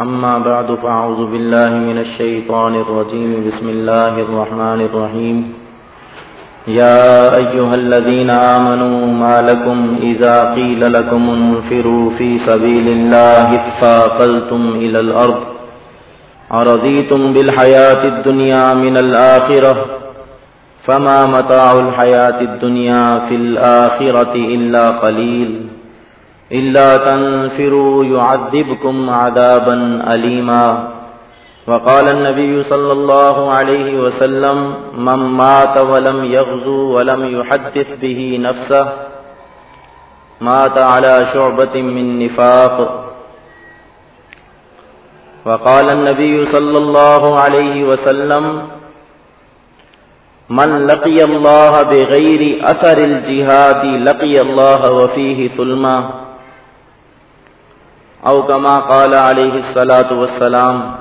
أما بعد، فأعوذ بالله من الشيطان الرجيم. بسم الله الرحمن الرحيم. يا أيها الذين آمنوا، ما لكم إذا قيل لكم انفروا في سبيل الله فاقلتم إلى الأرض. أرضيتم بالحياة الدنيا من الآخرة. فما متاع الحياة الدنيا في الآخرة إلا قليل. إلا تنفروا يعذبكم عذابا أليما. وقال النبي صلى الله عليه وسلم، من مات ولم يغزو ولم يحدث به نفسه، مات على شعبة من نفاق. وقال النبي صلى الله عليه وسلم، من لقي الله بغير أثر الجهاد لقي الله وفيه ثلما. أو كما قال عليه الصلاة والسلام،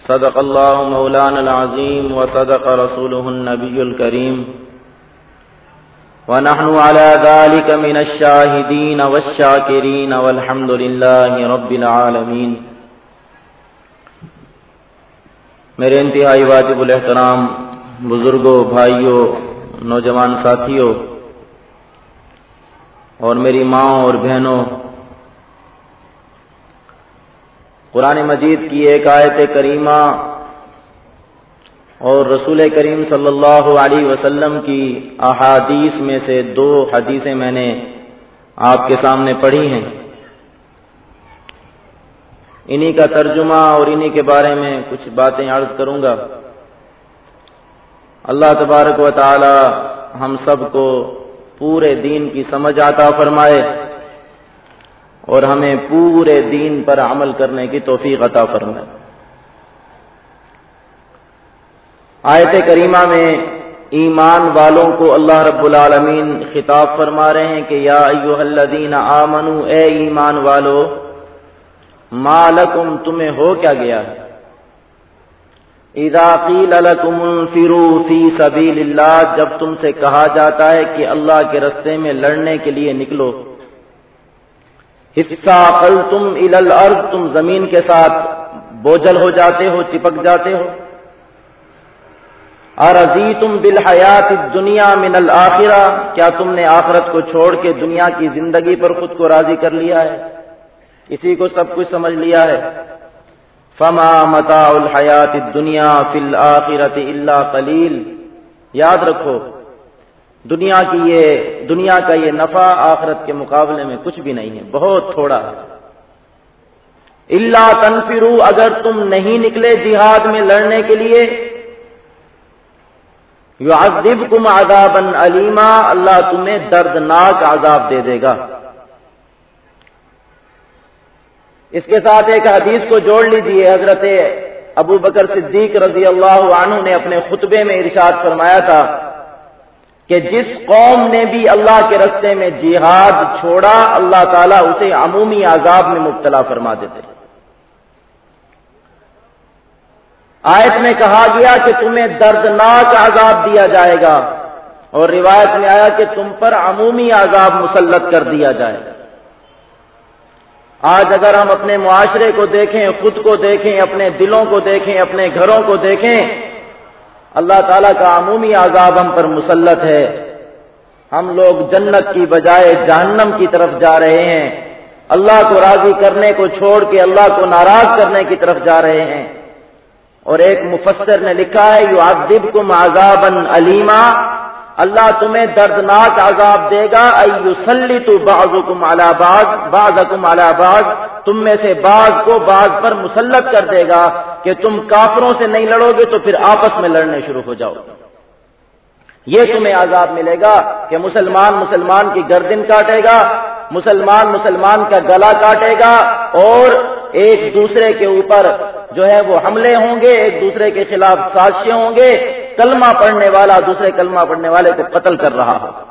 صدق الله مولانا العظيم وصدق رسوله النبي الكريم ونحن على ذلك من الشاهدين والشاكرين والحمد لله رب العالمين میرے انتہائی واجب الاحترام بزرگوں بھائیوں نوجوان ساتھیوں اور میری ماں اور بہنوں قرآن مجید کی ایک آیت کریمہ اور رسول کریم صلی اللہ علیہ وسلم کی احادیث میں سے دو حدیثیں میں نے آپ کے سامنے پڑھی ہیں۔ انہی کا ترجمہ اور انہی کے بارے میں کچھ باتیں عرض کروں گا۔ اللہ تبارک و تعالی ہم سب کو پورے دین کی سمجھ آتا فرمائے۔ اور ہمیں پورے دین پر عمل کرنے کی توفیق عطا فرمائے۔ آیت کریمہ میں ایمان والوں کو اللہ رب العالمین خطاب فرما رہے ہیں کہ یا ایوہ الذین آمنو، اے ایمان والو مالکم تمہیں ہو کیا گیا؟ ہے اذا قیل لکم انفروا فی سبیل اللہ، جب تم سے کہا جاتا ہے کہ اللہ کے رستے میں لڑنے کے لیے نکلو حصہ قل تم الارض، تم زمین کے ساتھ بوجھل ہو جاتے ہو، چپک جاتے ہو۔ ارضی تم بالحیات دنیا من الآخرہ کیا تم نے آخرت کو چھوڑ کے دنیا کی زندگی پر خود کو راضی کر لیا ہے؟ اسی کو سب کچھ سمجھ لیا ہے؟ فما متا الحیات دنیا فل آخرت اللہ قلیل۔ یاد رکھو دنیا کی یہ دنیا کا یہ نفع آخرت کے مقابلے میں کچھ بھی نہیں ہے، بہت تھوڑا اللہ تنفرو اگر تم نہیں نکلے جہاد میں لڑنے کے لیے یو کم عذاب علیما اللہ تمہیں دردناک عذاب دے دے گا۔ اس کے ساتھ ایک حدیث کو جوڑ لیجیے حضرت ابو بکر صدیق رضی اللہ عنہ نے اپنے خطبے میں ارشاد فرمایا تھا۔ کہ جس قوم نے بھی اللہ کے رستے میں جہاد چھوڑا، اللہ تعالیٰ اسے عمومی عذاب میں مبتلا فرما دیتے۔ آیت میں کہا گیا کہ تمہیں دردناک عذاب دیا جائے گا، اور روایت میں آیا کہ تم پر عمومی عذاب مسلط کر دیا جائے۔ گا آج اگر ہم اپنے معاشرے کو دیکھیں، خود کو دیکھیں، اپنے دلوں کو دیکھیں، اپنے گھروں کو دیکھیں اللہ تعالیٰ کا عمومی عذاب ہم پر مسلط ہے۔ ہم لوگ جنت کی بجائے جہنم کی طرف جا رہے ہیں۔ اللہ کو راضی کرنے کو چھوڑ کے اللہ کو ناراض کرنے کی طرف جا رہے ہیں۔ اور ایک مفسر نے لکھا ہے یو ادب کم عذاب علیما اللہ تمہیں دردناک عذاب دے گا۔ ایوسلی تو باز حکم اعلی باغ باز حکم اعلی تم میں سے باغ کو باغ پر مسلط کر دے گا کہ تم کافروں سے نہیں لڑو گے تو پھر آپس میں لڑنے شروع ہو جاؤ۔ یہ تمہیں عذاب ملے گا کہ مسلمان مسلمان کی گردن کاٹے گا، مسلمان مسلمان کا گلا کاٹے گا اور ایک دوسرے کے اوپر جو ہے وہ حملے ہوں گے، ایک دوسرے کے خلاف سازشیں ہوں گے۔ کلمہ پڑھنے والا دوسرے کلمہ پڑھنے والے کو قتل کر رہا ہوگا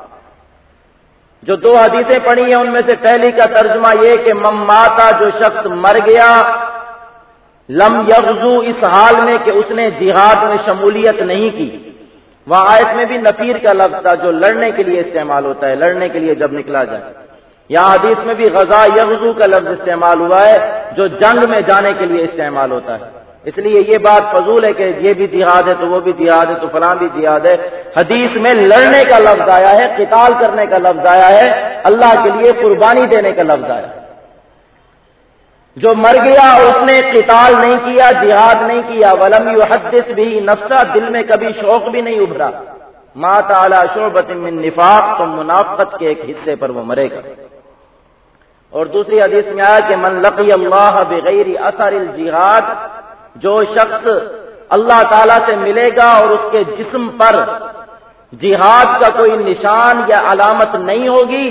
جو دو حدیثیں پڑھی ہیں، ان میں سے پہلی کا ترجمہ یہ کہ مماتا جو شخص مر گیا، لم یغزو اس حال میں کہ اس نے جہاد میں شمولیت نہیں کی۔ وہاں آیت میں بھی نفیر کا لفظ تھا، جو لڑنے کے لیے استعمال ہوتا ہے، لڑنے کے لیے جب نکلا جائے۔ یہاں حدیث میں بھی غزا یغزو کا لفظ استعمال ہوا ہے، جو جنگ میں جانے کے لیے استعمال ہوتا ہے۔ اس لیے یہ بات فضول ہے کہ یہ بھی جہاد ہے، تو وہ بھی جہاد ہے، تو فلاں بھی جہاد ہے۔ حدیث میں لڑنے کا لفظ آیا ہے، قتال کرنے کا لفظ آیا ہے، اللہ کے لیے قربانی دینے کا لفظ آیا ہے۔ جو مر گیا، اس نے قتال نہیں کیا، جہاد نہیں کیا۔ ولم حدث بھی نفسا دل میں کبھی شوق بھی نہیں ابھرا۔ ماں تعالی شعبت من نفاق، تو منافقت کے ایک حصے پر وہ مرے گا۔ اور دوسری حدیث میں آیا کہ من لقی اللہ بغیر اثر الجہاد جو شخص اللہ تعالی سے ملے گا اور اس کے جسم پر جہاد کا کوئی نشان یا علامت نہیں ہوگی،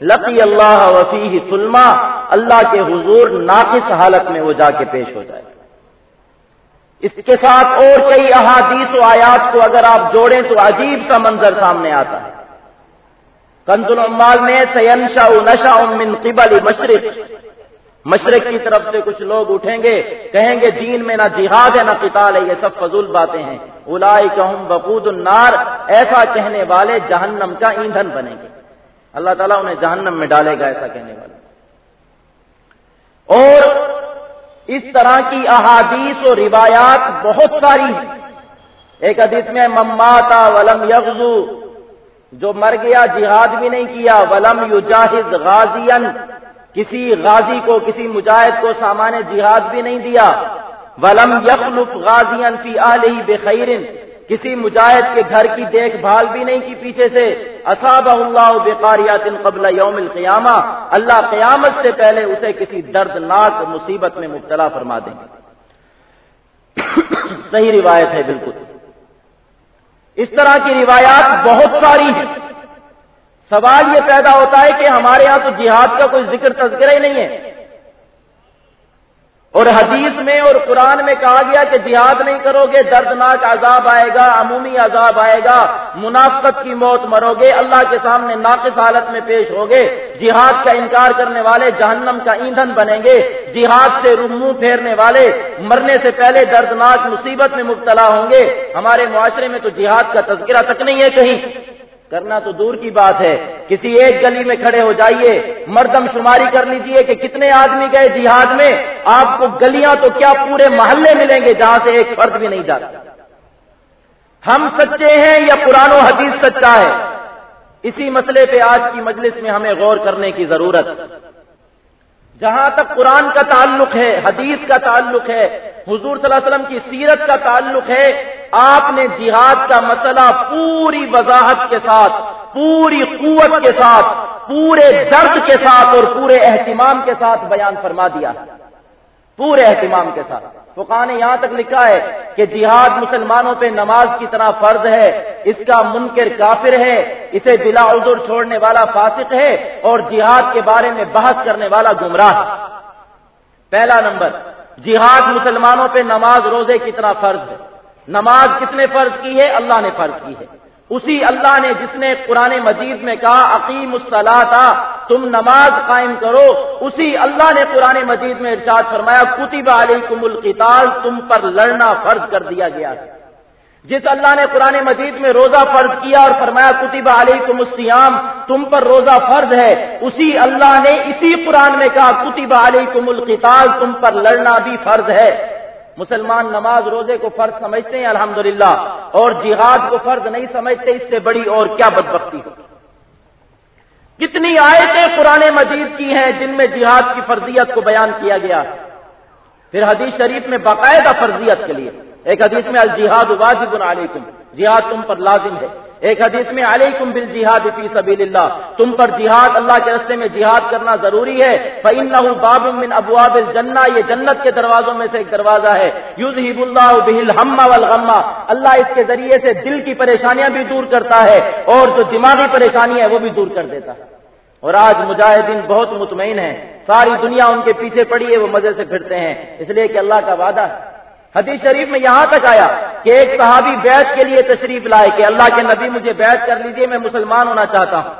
لقی اللہ وفی سلما اللہ کے حضور ناقص حالت میں وہ جا کے پیش ہو جائے اس کے ساتھ اور کئی احادیث و آیات کو اگر آپ جوڑیں تو عجیب سا منظر سامنے آتا ہے۔ کنز العمال میں سینشا نشا من قبل مشرق مشرق کی طرف سے کچھ لوگ اٹھیں گے، کہیں گے دین میں نہ جہاد ہے، نہ قتال ہے، یہ سب فضول باتیں ہیں۔ الائی کہم بقود النار، ایسا کہنے والے جہنم کا ایندھن بنیں گے۔ اللہ تعالیٰ انہیں جہنم میں ڈالے گا ایسا کہنے والے۔ اور اس طرح کی احادیث و روایات بہت ساری ہیں۔ ایک حدیث میں مماتا ولم یغزو جو مر گیا، جہاد بھی نہیں کیا، ولم یو جاہد کسی غازی کو، کسی مجاہد کو سامان جہاد بھی نہیں دیا۔ ولم یخلف غازی فی آلہ بخیر کسی مجاہد کے گھر کی دیکھ بھال بھی نہیں کی پیچھے سے۔ اصاب اللہ بقاریات قبل یوم القیامہ۔ اللہ قیامت سے پہلے اسے کسی دردناک مصیبت میں مبتلا فرما دیں گے۔ صحیح روایت ہے بالکل۔ اس طرح کی روایات بہت ساری ہیں۔ سوال یہ پیدا ہوتا ہے کہ ہمارے ہاں تو جہاد کا کوئی ذکر تذکرہ ہی نہیں ہے۔ اور حدیث میں اور قرآن میں کہا گیا کہ جہاد نہیں کرو گے، دردناک عذاب آئے گا، عمومی عذاب آئے گا، منافقت کی موت مرو گے، اللہ کے سامنے ناقص حالت میں پیش ہوگے جہاد کا انکار کرنے والے جہنم کا ایندھن بنیں گے، جہاد سے رومو پھیرنے والے مرنے سے پہلے دردناک مصیبت میں مبتلا ہوں گے۔ ہمارے معاشرے میں تو جہاد کا تذکرہ تک نہیں ہے کہیں۔ کرنا تو دور کی بات ہے۔ کسی ایک گلی میں کھڑے ہو جائیے۔ مردم شماری کر لیجیے کہ کتنے آدمی گئے جہاد میں۔ آپ کو گلیاں تو کیا پورے محلے ملیں گے جہاں سے ایک فرد بھی نہیں جاتا؟ ہم سچے ہیں یا قرآن و حدیث سچا ہے؟ اسی مسئلے پہ آج کی مجلس میں ہمیں غور کرنے کی ضرورت۔ جہاں تک قرآن کا تعلق ہے، حدیث کا تعلق ہے، حضور صلی اللہ علیہ وسلم کی سیرت کا تعلق ہے آپ نے جہاد کا مسئلہ پوری وضاحت کے ساتھ، پوری قوت کے ساتھ، پورے درد کے ساتھ اور پورے اہتمام کے ساتھ بیان فرما دیا۔ پورے اہتمام کے ساتھ۔ فقہ نے یہاں تک لکھا ہے کہ جہاد مسلمانوں پہ نماز کی طرح فرض ہے، اس کا منکر کافر ہے، اسے بلا عذر چھوڑنے والا فاسق ہے اور جہاد کے بارے میں بحث کرنے والا گمراہ۔ پہلا نمبر، جہاد مسلمانوں پہ نماز روزے کی طرح فرض ہے۔ نماز کس نے فرض کی ہے؟ اللہ نے فرض کی ہے۔ اسی اللہ نے جس نے قرآن مجید میں کہا عقیم الصلاح تم نماز قائم کرو۔ اسی اللہ نے قرآن مجید میں ارشاد فرمایا، کتب علیکم القتال، تم پر لڑنا فرض کر دیا گیا ہے۔ جس اللہ نے قرآن مجید میں روزہ فرض کیا اور فرمایا، کتب علیکم السیام تم پر روزہ فرض ہے۔ اسی اللہ نے اسی قرآن میں کہا، کتب علیکم القتال، تم پر لڑنا بھی فرض ہے۔ مسلمان نماز روزے کو فرض سمجھتے ہیں، الحمدللہ، اور جہاد کو فرض نہیں سمجھتے، اس سے بڑی اور کیا بدبختی ہو۔ کتنی آیتیں قرآن مجید کی ہیں جن میں جہاد کی فرضیت کو بیان کیا گیا۔ پھر حدیث شریف میں باقاعدہ فرضیت کے لیے، ایک حدیث میں الجہاد واجب علیکم، جہاد تم پر لازم ہے۔ ایک حدیث میں علیکم بل جہاد فی سبیل اللہ تم پر جہاد، اللہ کے رستے میں جہاد کرنا ضروری ہے۔ فَإِنَّهُ باب من ابواب الجنہ یہ جنت کے دروازوں میں سے ایک دروازہ ہے۔ یذہب اللہ بہ الہم والغم، اللہ اس کے ذریعے سے دل کی پریشانیاں بھی دور کرتا ہے اور جو دماغی پریشانی ہے وہ بھی دور کر دیتا ہے۔ اور آج مجاہدین بہت مطمئن ہیں۔ ساری دنیا ان کے پیچھے پڑی ہے، وہ مزے سے پھرتے ہیں۔ اس لیے کہ اللہ کا وعدہ ہے۔ حدیث شریف میں یہاں تک آیا کہ ایک صحابی بیعت کے لیے تشریف لائے کہ اللہ کے نبی مجھے بیعت کر لیجیے، میں مسلمان ہونا چاہتا ہوں۔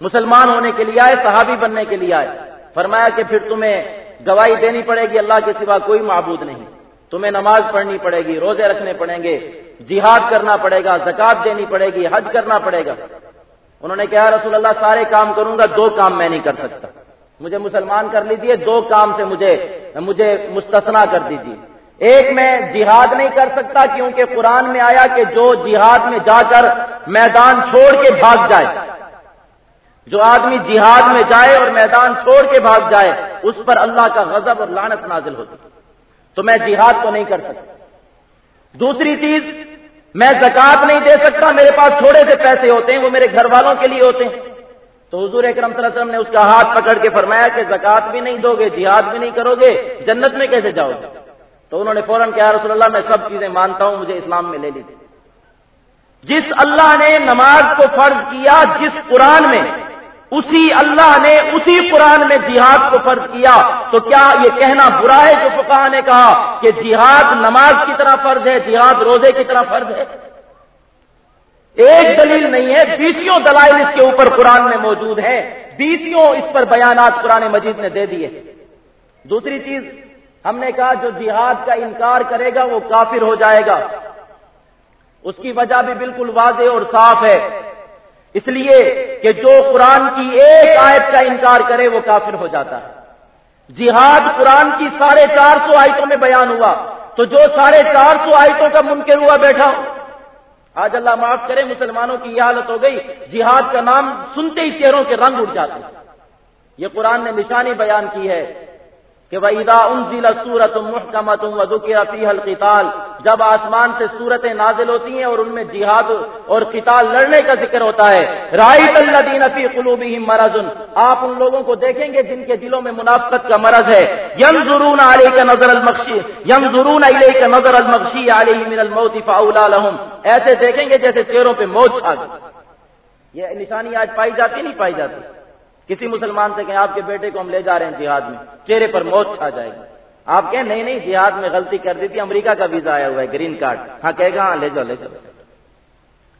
مسلمان ہونے کے لیے آئے، صحابی بننے کے لیے آئے۔ فرمایا کہ پھر تمہیں گواہی دینی پڑے گی، اللہ کے سوا کوئی معبود نہیں۔ تمہیں نماز پڑھنی پڑے گی، روزے رکھنے پڑیں گے، جہاد کرنا پڑے گا، زکات دینی پڑے گی، حج کرنا پڑے گا۔ انہوں نے کہا، رسول اللہ، سارے کام کروں گا، دو کام میں نہیں کر سکتا۔ مجھے مسلمان کر لیجیے دو کام سے مجھے مجھے مستثنا کر دیجیے ایک میں جہاد نہیں کر سکتا کیونکہ قرآن میں آیا کہ جو جہاد میں جا کر میدان چھوڑ کے بھاگ جائے، جو آدمی جہاد میں جائے اور میدان چھوڑ کے بھاگ جائے، اس پر اللہ کا غضب اور لانت نازل ہوتی۔ تو میں جہاد کو نہیں کر سکتا۔ دوسری چیز، میں زکات نہیں دے سکتا، میرے پاس تھوڑے سے پیسے ہوتے ہیں، وہ میرے گھر والوں کے لیے ہوتے ہیں۔ تو حضور اکرم صلی اللہ علیہ وسلم نے اس کا ہاتھ پکڑ کے فرمایا کہ زکات بھی نہیں دو گے، جہاد بھی نہیں کرو گے، جنت میں کیسے جاؤ گے؟ تو انہوں نے فوراً کہا رسول اللہ، میں سب چیزیں مانتا ہوں، مجھے اسلام میں لے لیجیے جس اللہ نے نماز کو فرض کیا جس قرآن میں، اسی اللہ نے اسی قرآن میں جہاد کو فرض کیا، تو کیا یہ کہنا برا ہے جو فقہ نے کہا کہ جہاد نماز کی طرح فرض ہے، جہاد روزے کی طرح فرض ہے؟ ایک دلیل نہیں ہے بیسوں دلائل اس کے اوپر قرآن میں موجود ہیں بیسوں اس پر بیانات قرآن مجید نے دے دیے دوسری چیز ہم نے کہا جو جہاد کا انکار کرے گا وہ کافر ہو جائے گا۔ اس کی وجہ بھی بالکل واضح اور صاف ہے۔ اس لیے کہ جو قرآن کی ایک آیت کا انکار کرے وہ کافر ہو جاتا ہے۔ جہاد قرآن کی ساڑھے چار سو آیتوں میں بیان ہوا۔ تو جو ساڑھے چار سو آیتوں کا منکر ہوا بیٹھا۔ آج اللہ معاف کرے، مسلمانوں کی یہ حالت ہو گئی۔ جہاد کا نام سنتے ہی چہروں کے رنگ اٹھ جاتے۔ یہ قرآن نے نشانی بیان کی ہے۔ کہ وہ ادا ان ضلع سورت محکمت و ذکر فی القتال، جب آسمان سے صورتیں نازل ہوتی ہیں اور ان میں جہاد اور قتال لڑنے کا ذکر ہوتا ہے رائت اللہ دین فی قلوبی مرض۔ آپ ان لوگوں کو دیکھیں گے جن کے دلوں میں منافقت کا مرض ہے۔ یم ضرون علیہ کا نظر المخشی یم ضرون علیہ کا نظر المخشی علیہ من الموت فاولا لهم۔ ایسے دیکھیں گے جیسے چہروں پہ موت چھا گئی۔ یہ نشانی آج پائی جاتی نہیں پائی جاتی۔ کسی مسلمان سے کہیں آپ کے بیٹے کو ہم لے جا رہے ہیں جہاد میں، چہرے پر موت چھا جائے گی۔ آپ کہیں نہیں نہیں، جہاد میں غلطی کر دی تھی، امریکہ کا ویزا آیا ہوا ہے، گرین کارڈ۔ ہاں کہے گا ہاں لے جاؤ لے جاؤ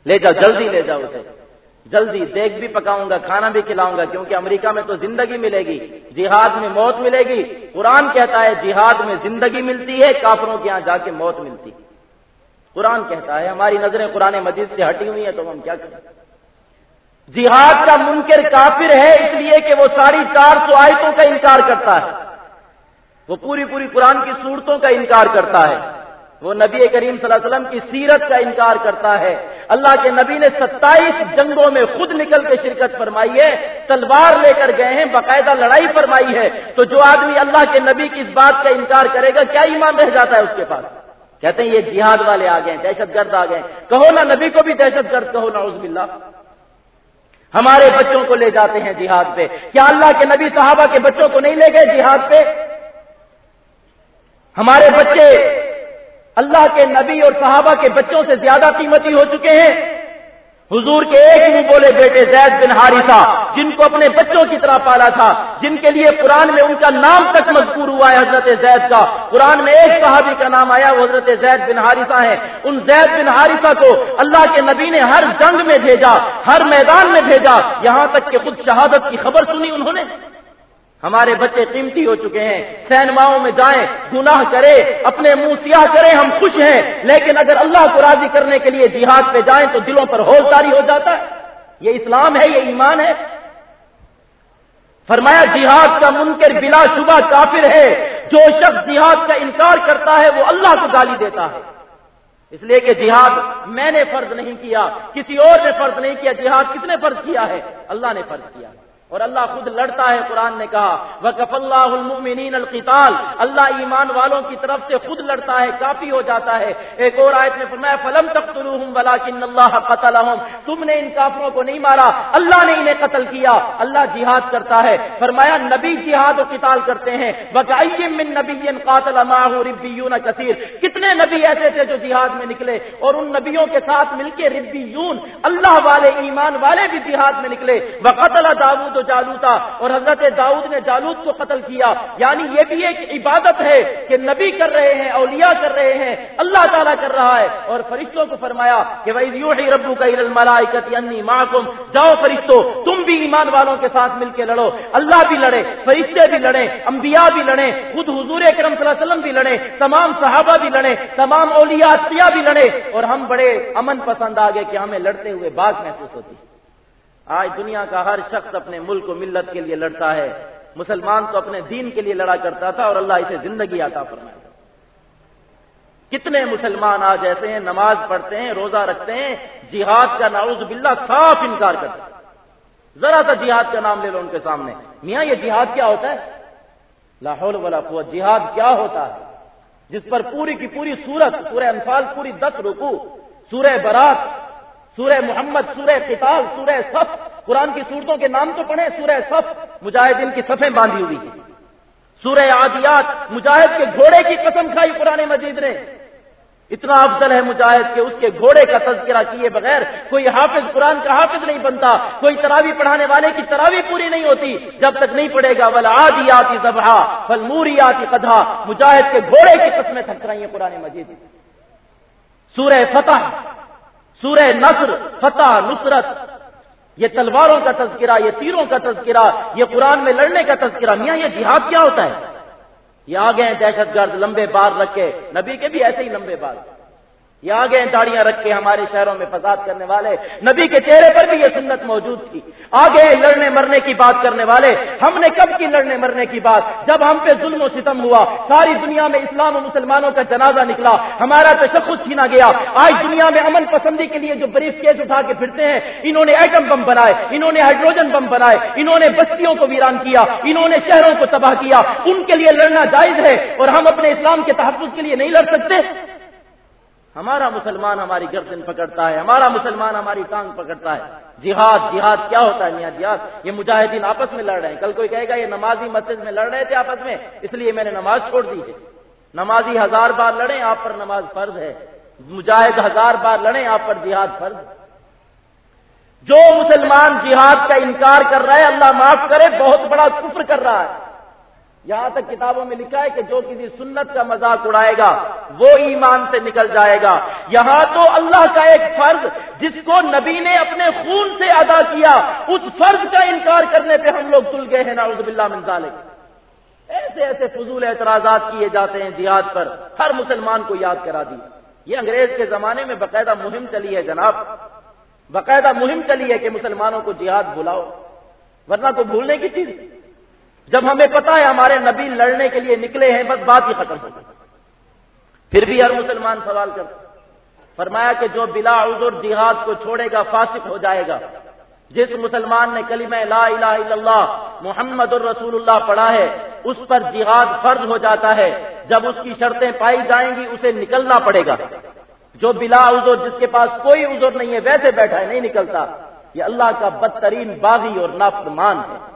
لے جاؤ، جلدی لے جاؤ اسے۔ جلدی دیکھ بھی پکاؤں گا، کھانا بھی کھلاؤں گا، کیونکہ امریکہ میں تو زندگی ملے گی۔ جہاد میں موت ملے گی۔ قرآن کہتا ہے، جہاد میں زندگی ملتی ہے، کافروں کے یہاں جا کے موت ملتی۔ قرآن کہتا ہے، ہماری نظریں قرآن مجید سے ہٹی ہوئی ہیں، تو ہم کیا کریں؟ جہاد کا منکر کافر ہے اس لیے کہ وہ ساری چار سو آیتوں کا انکار کرتا ہے۔ وہ پوری پوری قرآن کی صورتوں کا انکار کرتا ہے۔ وہ نبی کریم صلی اللہ علیہ وسلم کی سیرت کا انکار کرتا ہے۔ اللہ کے نبی نے ستائیس جنگوں میں خود نکل کے شرکت فرمائی ہے۔ تلوار لے کر گئے ہیں، باقاعدہ لڑائی فرمائی ہے۔ تو جو آدمی اللہ کے نبی کی اس بات کا انکار کرے گا، کیا ایمان رہ جاتا ہے اس کے پاس؟ کہتے ہیں یہ جہاد والے آ گئے دہشت گرد آ گئے کہو نا نبی کو بھی دہشت گرد، کہو نا عزب اللہ ہمارے بچوں کو لے جاتے ہیں جہاد پہ۔ کیا اللہ کے نبی صحابہ کے بچوں کو نہیں لے گئے جہاد پہ؟ ہمارے بچے اللہ کے نبی اور صحابہ کے بچوں سے زیادہ قیمتی ہو چکے ہیں۔ حضور کے ایک ہی بولے بیٹے زید بن حارثہ، جن کو اپنے بچوں کی طرح پالا تھا، جن کے لیے قرآن میں ان کا نام تک مذکور ہوا ہے حضرت زید کا۔ قرآن میں ایک صحابی کا نام آیا، وہ حضرت زید بن حارثہ ہیں۔ ان زید بن حارثہ کو اللہ کے نبی نے ہر جنگ میں بھیجا، ہر میدان میں بھیجا۔ یہاں تک کہ خود شہادت کی خبر سنی انہوں نے۔ ہمارے بچے قیمتی ہو چکے ہیں۔ سینماؤں میں جائیں، گناہ کرے اپنے منہ سیاہ کرے ہم خوش ہیں۔ لیکن اگر اللہ کو راضی کرنے کے لیے جہاد پہ جائیں تو دلوں پر ہو ساری ہو جاتا ہے۔ یہ اسلام ہے، یہ ایمان ہے۔ فرمایا، جہاد کا منکر بلا شبہ کافر ہے۔ جو شخص جہاد کا انکار کرتا ہے، وہ اللہ کو گالی دیتا ہے۔ اس لیے کہ جہاد میں نے فرض نہیں کیا، کسی اور نے فرض نہیں کیا، جہاد کس نے فرض کیا ہے؟ اللہ نے فرض کیا۔ اور اللہ خود لڑتا ہے قرآن نے کہا وہ اللہ المؤمنین القتال۔ اللہ ایمان والوں کی طرف سے خود لڑتا ہے، کافی ہو جاتا ہے۔ ایک اور آیت میں فرمایا، فلم تک ولاکن اللہ قتل تم نے ان کافروں کو نہیں مارا، اللہ نے انہیں قتل کیا۔ اللہ جہاد کرتا ہے۔ فرمایا، نبی جہاد و قتال کرتے ہیں۔ من نبی قاتل ربیون کثیر کتنے نبی ایسے تھے جو جہاد میں نکلے اور ان نبیوں کے ساتھ مل کے ربیون اللہ والے، ایمان والے بھی جہاد میں نکلے۔ وہ قتل داود جالوتا اور حضرت داؤد نے جالوت کو قتل کیا۔ یعنی یہ بھی ایک عبادت ہے کہ نبی کر رہے ہیں، اولیاء کر رہے ہیں، اللہ تعالیٰ کر رہا ہے۔ اور فرشتوں کو فرمایا کہ بھائی ربو کا محکم جاؤ فرشتوں تم بھی ایمان والوں کے ساتھ مل کے لڑو۔ اللہ بھی لڑے، فرشتے بھی لڑے، انبیاء بھی لڑے، خود حضور کرم صلی اللہ علیہ وسلم بھی لڑے، تمام صحابہ بھی لڑے، تمام اولیاء بھی لڑے۔ اور ہم بڑے امن پسند آ کہ ہمیں لڑتے ہوئے بات محسوس ہوتی۔ ہے آج دنیا کا ہر شخص اپنے ملک و ملت کے لیے لڑتا ہے، مسلمان تو اپنے دین کے لیے لڑا کرتا تھا اور اللہ اسے زندگی آتا فرمائے۔ کتنے مسلمان آج ایسے ہیں، نماز پڑھتے ہیں، روزہ رکھتے ہیں، جہاد کا نعوذ باللہ صاف انکار کرتے ہیں۔ ذرا سا جہاد کا نام لے لو ان کے سامنے۔ میاں، یہ جہاد کیا ہوتا ہے؟ لاہور والا قوت، جہاد کیا ہوتا ہے؟ جس پر پوری کی پوری سورت سورہ انفال، پوری دس رکو سورہ برات سورہ محمد، سورہ قتال سورہ صف، قرآن کی صورتوں کے نام تو پڑھیں، سورہ صف مجاہدین کی صفیں باندھی ہوئی سورہ عادیات مجاہد کے گھوڑے کی قسم کھائی قرآن مجید نے۔ اتنا افضل ہے مجاہد کے اس کے گھوڑے کا تذکرہ کیے بغیر کوئی حافظ قرآن کا حافظ نہیں بنتا، کوئی تراوی پڑھانے والے کی تراوی پوری نہیں ہوتی، جب تک نہیں پڑے گا۔ بل آدی آتی زبہ فل موری کدھا مجاہد کے گھوڑے کی قسمیں تھک رہی ہیں قرآن مجید۔ سورہ فتح سورہ نصر، فتح، نصرت. یہ تلواروں کا تذکرہ، یہ تیروں کا تذکرہ، یہ قرآن میں لڑنے کا تذکرہ. میاں، یہ جہاد کیا ہوتا ہے؟ یہ آ گئے دہشت گرد، لمبے بار رکھے. نبی کے بھی ایسے ہی لمبے بار یہ آگے داڑیاں رکھ کے ہمارے شہروں میں فساد کرنے والے، نبی کے چہرے پر بھی یہ سنت موجود تھی۔ آگے لڑنے مرنے کی بات کرنے والے، ہم نے کب کی لڑنے مرنے کی بات؟ جب ہم پہ ظلم و ستم ہوا، ساری دنیا میں اسلام و مسلمانوں کا جنازہ نکلا، ہمارا تشخص چھینا گیا۔ آج دنیا میں امن پسندی کے لیے جو بریف کیس اٹھا کے پھرتے ہیں، انہوں نے ایٹم بم بنائے، انہوں نے ہائیڈروجن بم بنائے، انہوں نے بستیوں کو ویران کیا، انہوں نے شہروں کو تباہ کیا۔ ان کے لیے لڑنا جائز ہے اور ہم اپنے اسلام کے تحفظ کے لیے نہیں لڑ سکتے۔ ہمارا مسلمان ہماری گردن پکڑتا ہے، ہمارا مسلمان ہماری ٹانگ پکڑتا ہے۔ جہاد جہاد کیا ہوتا ہے میاں جہاد؟ یہ مجاہدین آپس میں لڑ رہے ہیں۔ کل کوئی کہے گا یہ نمازی مسجد میں لڑ رہے تھے آپس میں، اس لیے میں نے نماز چھوڑ دی ہے۔ نمازی ہزار بار لڑیں آپ پر نماز فرض ہے۔ مجاہد ہزار بار لڑیں آپ پر جہاد فرض ہے۔ جو مسلمان جہاد کا انکار کر رہا ہے، اللہ معاف کرے، بہت بڑا کفر کر رہا ہے۔ یہاں تک کتابوں میں لکھا ہے کہ جو کسی سنت کا مذاق اڑائے گا، وہ ایمان سے نکل جائے گا۔ یہاں تو اللہ کا ایک فرض، جس کو نبی نے اپنے خون سے ادا کیا، اس فرض کا انکار کرنے پہ ہم لوگ تل گئے ہیں ناؤز باللہ منظال ایسے ایسے فضول اعتراضات کیے جاتے ہیں جہاد پر، ہر مسلمان کو یاد کرا دی۔ یہ انگریز کے زمانے میں باقاعدہ مہم چلی ہے جناب۔ باقاعدہ مہم چلی ہے کہ مسلمانوں کو جہاد بلاؤ، ورنہ تو بھولنے کی چیز۔ جب ہمیں پتا ہے ہمارے نبی لڑنے کے لیے نکلے ہیں، بس بات ہی ختم ہو گئی۔ پھر بھی ہر مسلمان سوال کر فرمایا کہ جو بلا عذر جہاد کو چھوڑے گا، فاسق ہو جائے گا۔ جس مسلمان نے کلمہ لا الہ الا اللہ، محمد الرسول اللہ پڑھا ہے، اس پر جہاد فرض ہو جاتا ہے۔ جب اس کی شرطیں پائی جائیں گی، اسے نکلنا پڑے گا۔ جو بلا عذر، جس کے پاس کوئی عذر نہیں ہے، ویسے بیٹھا ہے، نہیں نکلتا۔ یہ اللہ کا بدترین باغی اور نافرمان ہے۔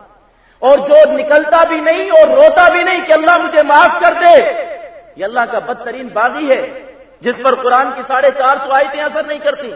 اور جو نکلتا بھی نہیں اور روتا بھی نہیں کہ اللہ مجھے معاف کر دے، یہ اللہ کا بدترین باغی ہے، جس پر قرآن کی ساڑھے چار سو آیتیں اثر نہیں کرتی۔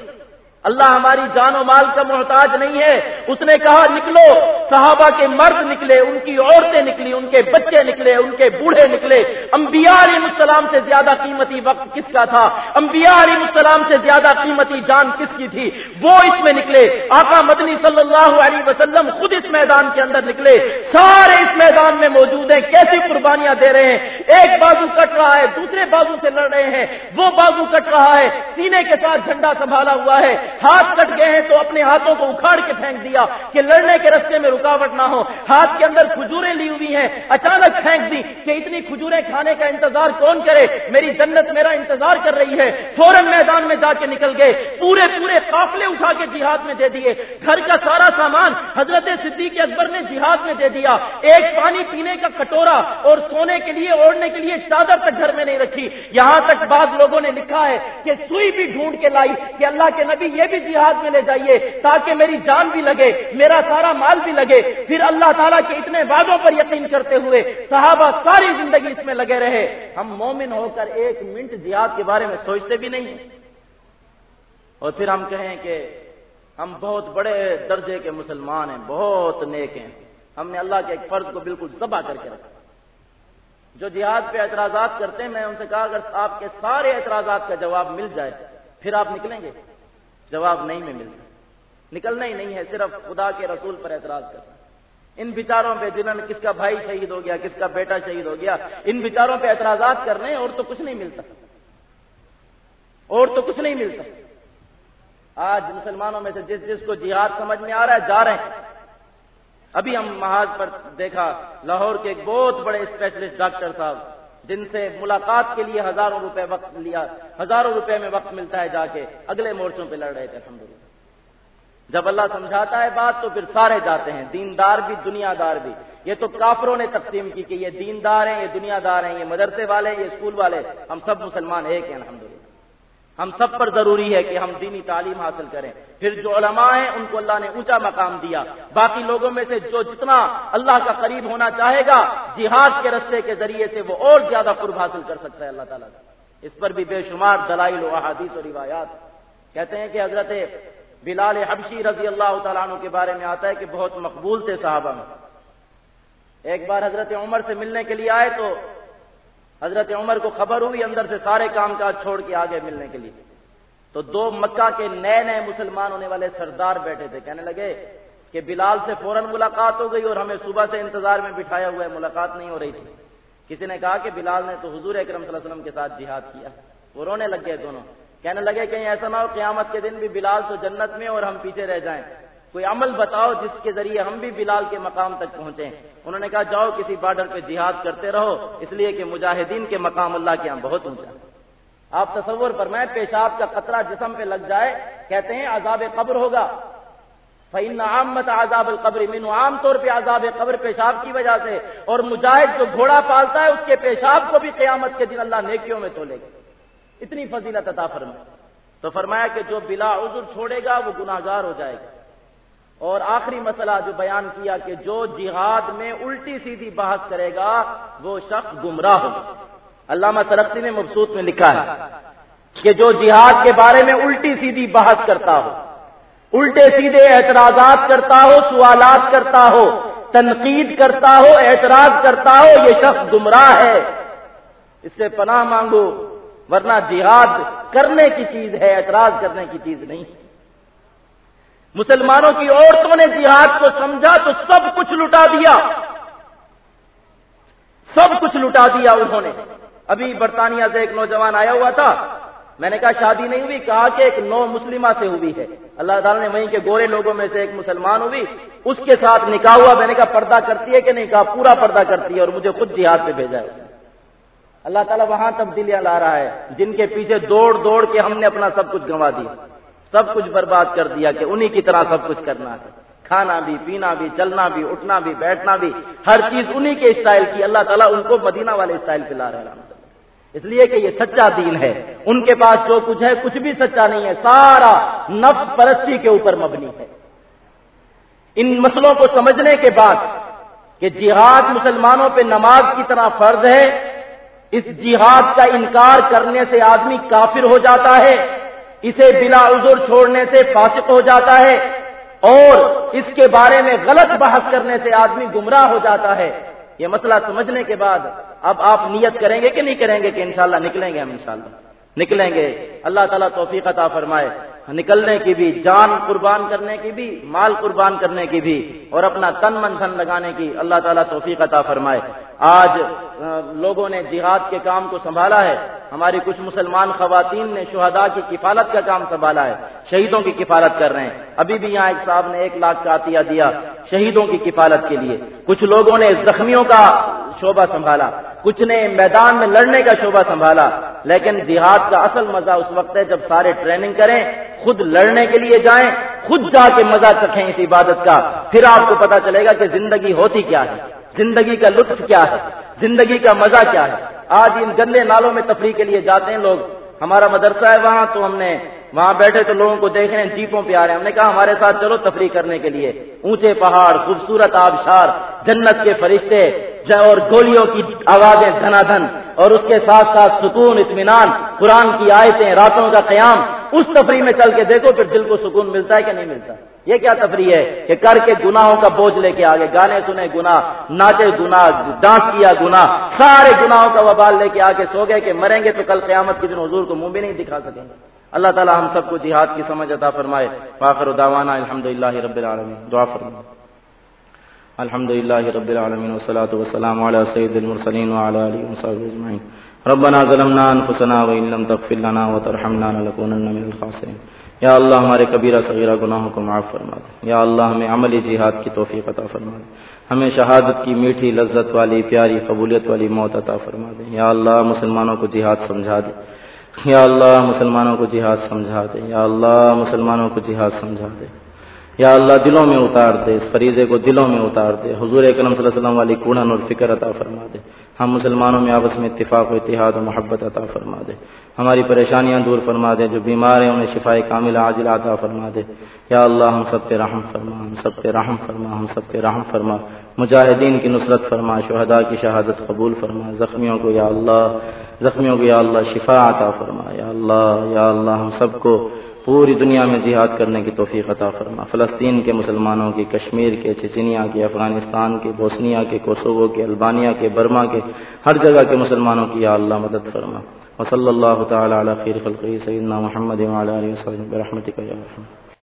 اللہ ہماری جان و مال کا محتاج نہیں ہے۔ اس نے کہا، نکلو۔ صحابہ کے مرد نکلے، ان کی عورتیں نکلی، ان کے بچے نکلے، ان کے بوڑھے نکلے۔ انبیاء علیہ السلام سے زیادہ قیمتی وقت کس کا تھا؟ انبیاء علیہ السلام سے زیادہ قیمتی جان کس کی تھی؟ وہ اس میں نکلے۔ آقا مدنی صلی اللہ علیہ وسلم خود اس میدان کے اندر نکلے۔ سارے اس میدان میں موجود ہیں۔ کیسی قربانیاں دے رہے ہیں؟ ایک بازو کٹ رہا ہے، دوسرے بازو سے لڑ رہے ہیں۔ وہ بازو کٹ رہا ہے، سینے کے ساتھ جھنڈا سنبھالا ہوا ہے۔ ہاتھ کٹ گئے ہیں تو اپنے ہاتھوں کو اکھاڑ کے پھینک دیا کہ لڑنے کے رستے میں رکاوٹ نہ ہو۔ ہاتھ کے اندر کھجوریں لی ہوئی ہیں، اچانک پھینک دی کہ اتنی کھجوریں کھانے کا انتظار کون کرے؟ میری جنت میرا انتظار کر رہی ہے۔ فوراً میدان میں جا کے نکل گئے۔ پورے پورے قافلے اٹھا کے جہاد میں دے دیے۔ گھر کا سارا سامان حضرت صدیق اکبر نے جہاد میں دے دیا۔ ایک پانی پینے کا کٹورا اور سونے کے لیے، اوڑھنے کے لیے چادر تک گھر میں نہیں رکھی۔ یہاں تک بعض لوگوں نے لکھا ہے کہ سوئی بھی ڈھونڈ کے لائی کہ اللہ کے نبی یہ بھی جہاد میں لے جائیے تاکہ میری جان بھی لگے، میرا سارا مال بھی لگے۔ پھر اللہ تعالیٰ کے اتنے وعدوں پر یقین کرتے ہوئے صحابہ ساری زندگی اس میں لگے رہے۔ ہم مومن ہو کر ایک منٹ جہاد کے بارے میں سوچتے بھی نہیں اور پھر ہم کہیں کہ ہم بہت بڑے درجے کے مسلمان ہیں، بہت نیک ہیں۔ ہم نے اللہ کے ایک فرض کو بالکل دبا کر کے رکھا۔ جو جہاد پہ اعتراضات کرتے ہیں، میں ان سے کہا، اگر آپ کے سارے اعتراضات کا جواب مل جائے، پھر آپ نکلیں گے۔ جواب نہیں میں ملتا۔ نکلنا ہی نہیں ہے، صرف خدا کے رسول پر اعتراض کرنا۔ ان بچاروں پہ جنہوں نے کس کا بھائی شہید ہو گیا، کس کا بیٹا شہید ہو گیا، ان بچاروں پہ اعتراضات کرنے اور تو کچھ نہیں ملتا۔ اور تو کچھ نہیں ملتا۔ آج مسلمانوں میں سے جس جس کو جہاد سمجھ میں آ رہا ہے، جا رہے ہیں۔ ابھی ہم محاذ پر دیکھا، لاہور کے ایک بہت بڑے اسپیشلسٹ ڈاکٹر صاحب جن سے ملاقات کے لیے ہزاروں روپے وقت لیا، ہزاروں روپے میں وقت ملتا ہے جا کے، اگلے مورچوں پہ لڑ رہے تھے الحمد جب اللہ سمجھاتا ہے بات تو پھر سارے جاتے ہیں، دیندار بھی دنیا دار بھی۔ یہ تو کافروں نے تقسیم کی کہ یہ دیندار ہیں، یہ دنیا دار ہیں، یہ مدرسے والے، یہ اسکول والے، ہم سب مسلمان ایک ہیں الحمد ہم سب پر ضروری ہے کہ ہم دینی تعلیم حاصل کریں۔ پھر جو علماء ہیں، ان کو اللہ نے اونچا مقام دیا۔ باقی لوگوں میں سے جو جتنا اللہ کا قریب ہونا چاہے گا، جہاد کے رستے کے ذریعے سے وہ اور زیادہ قرب حاصل کر سکتا ہے اللہ تعالیٰ۔ کا اس پر بھی بے شمار دلائل و احادیث و روایات۔ کہتے ہیں کہ حضرت بلال حبشی رضی اللہ تعالیٰ عنہ کے بارے میں آتا ہے کہ بہت مقبول تھے صحابہ میں۔ ایک بار حضرت عمر سے ملنے کے لیے آئے تو حضرت عمر کو خبر ہوئی اندر سے سارے کام کاج چھوڑ کے آگے ملنے کے لیے۔ تو دو مکہ کے نئے نئے مسلمان ہونے والے سردار بیٹھے تھے۔ کہنے لگے کہ بلال سے فوراً ملاقات ہو گئی اور ہمیں صبح سے انتظار میں بٹھایا ہوا ہے، ملاقات نہیں ہو رہی تھی۔ کسی نے کہا کہ بلال نے تو حضور اکرم صلی اللہ علیہ وسلم کے ساتھ جہاد کیا۔ وہ رونے لگ گئے دونوں۔ کہنے لگے کہیں ایسا نہ ہو، قیامت کے دن بھی بلال تو جنت میں اور ہم پیچھے رہ جائیں۔ کوئی عمل بتاؤ جس کے ذریعے ہم بھی بلال کے مقام تک پہنچے انہوں نے کہا، جاؤ کسی بارڈر پہ جہاد کرتے رہو، اس لیے کہ مجاہدین کے مقام اللہ کے یہاں بہت اونچا آپ تصور پر میں پیشاب کا قطرہ جسم پہ لگ جائے، کہتے ہیں عذاب قبر ہوگا۔ فعن عامت عذاب القبر مینو عام طور پہ عذاب قبر پیشاب کی وجہ سے۔ اور مجاہد جو گھوڑا پالتا ہے، اس کے پیشاب کو بھی قیامت کے دن اللہ نیکیوں میں تولے گا۔ اتنی فضیلت عطا فرمائے۔ تو فرمایا کہ جو بلا عذر چھوڑے گا، وہ گناہ گار ہو جائے گا۔ اور آخری مسئلہ جو بیان کیا کہ جو جہاد میں الٹی سیدھی بحث کرے گا، وہ شخص گمراہ ہوگا علامہ ترقی نے مبسوط میں لکھا ہے کہ جو جہاد کے بارے میں الٹی سیدھی بحث کرتا ہو، الٹے سیدھے اعتراضات کرتا ہو، سوالات کرتا ہو، تنقید کرتا ہو، اعتراض کرتا ہو، یہ شخص گمراہ ہے۔ اس سے پناہ مانگو، ورنہ جہاد کرنے کی چیز ہے، اعتراض کرنے کی چیز نہیں۔ ہے مسلمانوں کی عورتوں نے جہاد کو سمجھا تو سب کچھ لٹا دیا۔ سب کچھ لٹا دیا انہوں نے۔ ابھی برطانیہ سے ایک نوجوان آیا ہوا تھا۔ میں نے کہا، شادی نہیں ہوئی، کہا کہ ایک نو مسلمہ سے ہوئی ہے۔ اللہ تعالیٰ نے وہیں کے گورے لوگوں میں سے ایک مسلمان ہوئی۔ اس کے ساتھ نکاح ہوا۔ میں نے کہا، پردہ کرتی ہے کہ نہیں؟ کہا، پورا پردہ کرتی ہے اور مجھے خود جہاد سے بھیجا ہے اس نے۔ اللہ تعالیٰ وہاں تبدیلیاں لا رہا ہے۔ جن کے پیچھے دوڑ دوڑ کے ہم نے اپنا سب کچھ گنوا دیا۔ سب کچھ برباد کر دیا کہ انہی کی طرح سب کچھ کرنا ہے۔ کھانا بھی، پینا بھی، چلنا بھی، اٹھنا بھی، بیٹھنا بھی، ہر چیز انہی کے اسٹائل کی۔ اللہ تعالیٰ ان کو مدینہ والے اسٹائل پہ لا رہے ہیں اس لیے کہ یہ سچا دین ہے۔ ان کے پاس جو کچھ ہے، کچھ بھی سچا نہیں ہے۔ سارا نفس پرستی کے اوپر مبنی ہے۔ ان مسئلوں کو سمجھنے کے بعد کہ جہاد مسلمانوں پہ نماز کی طرح فرض ہے، اس جہاد کا انکار کرنے سے آدمی کافر ہو جاتا ہے۔ اسے بلا عذر چھوڑنے سے فاسق ہو جاتا ہے اور اس کے بارے میں غلط بحث کرنے سے آدمی گمراہ ہو جاتا ہے۔ یہ مسئلہ سمجھنے کے بعد اب آپ نیت کریں گے کہ نہیں کریں گے کہ انشاءاللہ نکلیں گے ہم انشاءاللہ۔ نکلیں گے۔ اللہ تعالیٰ توفیق عطا فرمائے۔ نکلنے کی بھی، جان قربان کرنے کی بھی، مال قربان کرنے کی بھی اور اپنا تن من دھن لگانے کی اللہ تعالیٰ توفیق عطا فرمائے۔ آج لوگوں نے جہاد کے کام کو سنبھالا ہے۔ ہماری کچھ مسلمان خواتین نے شہداء کی کفالت کا کام سنبھالا ہے، شہیدوں کی کفالت کر رہے ہیں۔ ابھی بھی یہاں ایک صاحب نے ایک لاکھ کا عطیہ دیا شہیدوں کی کفالت کے لیے۔ کچھ لوگوں نے زخمیوں کا شعبہ سنبھالا، کچھ نے میدان میں لڑنے کا شعبہ سنبھالا، لیکن جہاد کا اصل مزہ اس وقت ہے جب سارے ٹریننگ کریں، خود لڑنے کے لیے جائیں، خود جا کے مزہ چکھیں اس عبادت کا۔ پھر آپ کو پتا چلے گا کہ زندگی ہوتی کیا ہے، زندگی کا لطف کیا ہے۔ زندگی کا مزہ کیا ہے؟ آج ان گندے نالوں میں تفریح کے لیے جاتے ہیں لوگ۔ ہمارا مدرسہ ہے، وہاں تو ہم نے وہاں بیٹھے تو لوگوں کو دیکھ رہے ہیں، جیپوں پہ آ رہے ہیں۔ ہم نے کہا، ہمارے ساتھ چلو تفریح کرنے کے لیے۔ اونچے پہاڑ، خوبصورت آبشار، جنت کے فرشتے اور گولیوں کی آوازیں دھنا دھن اور اس کے ساتھ ساتھ سکون، اطمینان، قرآن کی آیتیں، راتوں کا قیام۔ اس تفریح میں چل کے دیکھو، پھر دل کو سکون ملتا ہے کہ نہیں ملتا؟ یہ کیا تفریح ہے کہ کر کے گناہوں کا بوجھ لے کے آگے، گانے سنے گنا ناچے گنا ڈانس کیا گنا سارے گناہوں کا وبال لے کے آگے سو گئے کہ مریں گے تو کل قیامت کے دن حضور کو منہ بھی نہیں دکھا سکیں گے۔ اللہ تعالی ہم سب کو جہاد کی سمجھ عطا فرمائے۔ فاخر دعوانا الحمد للہ رب العالمین۔ دعا فرمائے۔ الحمد لله رب العالمين والصلاة والسلام على سيد المرسلين وعلى آله وصحبه أجمعين ربنا ظلمنا أنفسنا وإن لم تغفر لنا وترحمنا لنكونن من الخاسرين یا اللہ ہمارے کبیرہ صغیرہ گناہوں کو معاف فرما دے۔ یا اللہ ہمیں عملی جہاد کی توفیق عطا فرما دے۔ ہمیں شہادت کی میٹھی لذت والی، پیاری قبولیت والی موت عطا فرما دے۔ یا اللہ مسلمانوں کو جہاد سمجھا دے۔ یا اللہ مسلمانوں کو جہاد سمجھا دے۔ یا اللہ مسلمانوں کو جہاد سمجھا دے۔ یا اللہ دلوں میں اتار دے، اس فریضے کو دلوں میں اتار دے۔ حضور اکرم صلی اللہ علیہ وسلم والی کوڑن اور فکر عطا فرما دے۔ ہم مسلمانوں میں آپس میں اتفاق و اتحاد و محبت عطا فرما دے۔ ہماری پریشانیاں دور فرما دے، جو بیمار ہیں انہیں شفا کامل عاجل عطا فرما دے۔ یا اللہ، ہم سب پہ رحم فرما، ہم سب پہ رحم فرما، ہم سب پہ رحم فرما۔ مجاہدین کی نصرت فرما، شہداء کی شہادت قبول فرما۔ زخمیوں کو یا اللہ، زخمیوں کو یا اللہ شفا عطا فرما۔ یا اللہ یا اللہ، ہم سب کو پوری دنیا میں جہاد کرنے کی توفیق عطا فرما۔ فلسطین کے مسلمانوں کی، کشمیر کے، چچنیا کے، افغانستان کے، بوسنیا کے، کوسوو کے، البانیہ کے، برما کے، ہر جگہ کے مسلمانوں کی یا اللہ مدد فرما۔ وصلی اللہ تعالی علی خیر خلقی سیدنا محمد وعلی علیہ وسلم برحمتک یا رحمت